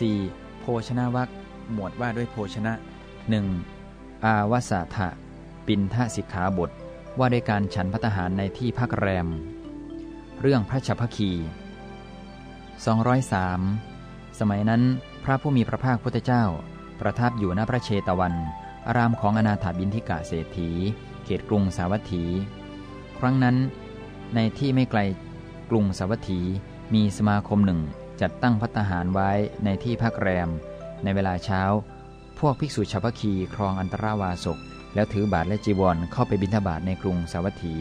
4. โภชนาวัคหมวดว่าด้วยโภชนะ 1. อาวสาทะปินทสิกขาบท ว่าด้วยการฉันพัตหารในที่พักแรม เรื่องพระชพคี 203 สมัยนั้นพระผู้มีพระภาคพุทธเจ้า ประทับอยู่ณพระเชตวัน อารามของอนาถาบินทิกะเศรษฐี เขตกรุงสาวัตถี ครั้งนั้น ในที่ไม่ไกลกรุงสาวัตถีมีสมาคมหนึ่ง จัดตั้งพัตหารไว้ในที่พักแรม ในเวลาเช้า พวกภิกษุชาวพคีครองอันตราวาสก แล้วถือบาทและจีวรเข้าไปบิณฑบาตในกรุงสาวัตถี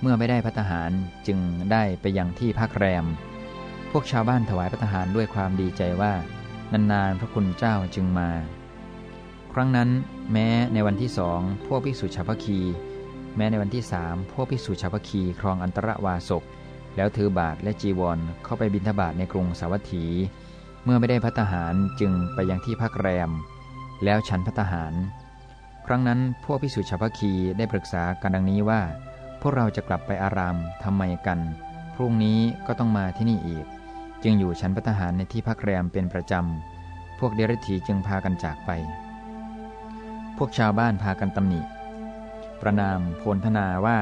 เมื่อไม่ได้พัตหารจึงได้ไปยังที่พักแรม พวกชาวบ้านถวายพัตหารด้วยความดีใจว่านานๆพระคุณเจ้าจึงมา ครั้งนั้นแม้ในวันที่สองพวกภิกษุชาวพคี แม้ในวันที่สามพวกภิกษุชาวพคีครองอันตรวาสก แล้วถือบาทและจีวรเข้าไปบิณฑบาตในกรุงสาวัตถี เมื่อไม่ได้พัตหารจึงไปยังที่พักแรม แล้วฉันพัตหาร ครั้งนั้นพวกภิกษุชาวพคีได้ปรึกษากันดังนี้ว่า พวกเราจะกลับไปอารามทำไมกัน พรุ่งนี้ก็ต้องมาที่นี่อีก จึงอยู่ชั้นพัตหารในที่พักแรมเป็นประจำ พวกเดรัจฉีจึงพากันจากไป พวกชาวบ้านพากันตำหนิ ประนามโพลธนาว่า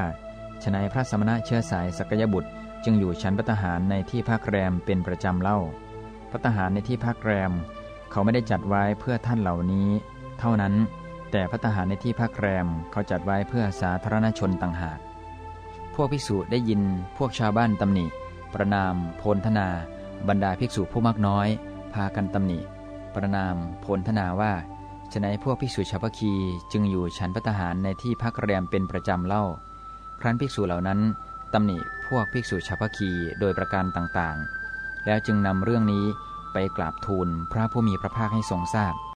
ฉนัยพระสมณะเชื้อสายสกยบุตร จึงอยู่ชั้นพัตหารในที่พักแรมเป็นประจำเล่าพัตหารในที่พักแรม เขาไม่ได้จัดไว้เพื่อท่านเหล่านี้ เท่านั้น แต่พัตหารในที่พักแรมเขาจัดไว้เพื่อสาธารณชนต่างหาก พวกภิกษุได้ยินพวกชาวบ้านตำหนิ ประนาม โพลธนา บรรดาภิกษุผู้มากน้อย พากันตำหนิ ประนาม โพลธนาว่าฉนัยพวกภิกษุชาวพคีจึงอยู่ฉันพัตหารในที่พักแรมเป็นประจำเล่า ครั้นภิกษุเหล่านั้นตำหนิ พวกภิกษุชาวพคีโดยประการต่างๆ แล้วจึงนำเรื่องนี้ไปกราบทูลพระผู้มีพระภาคให้ทรงทราบ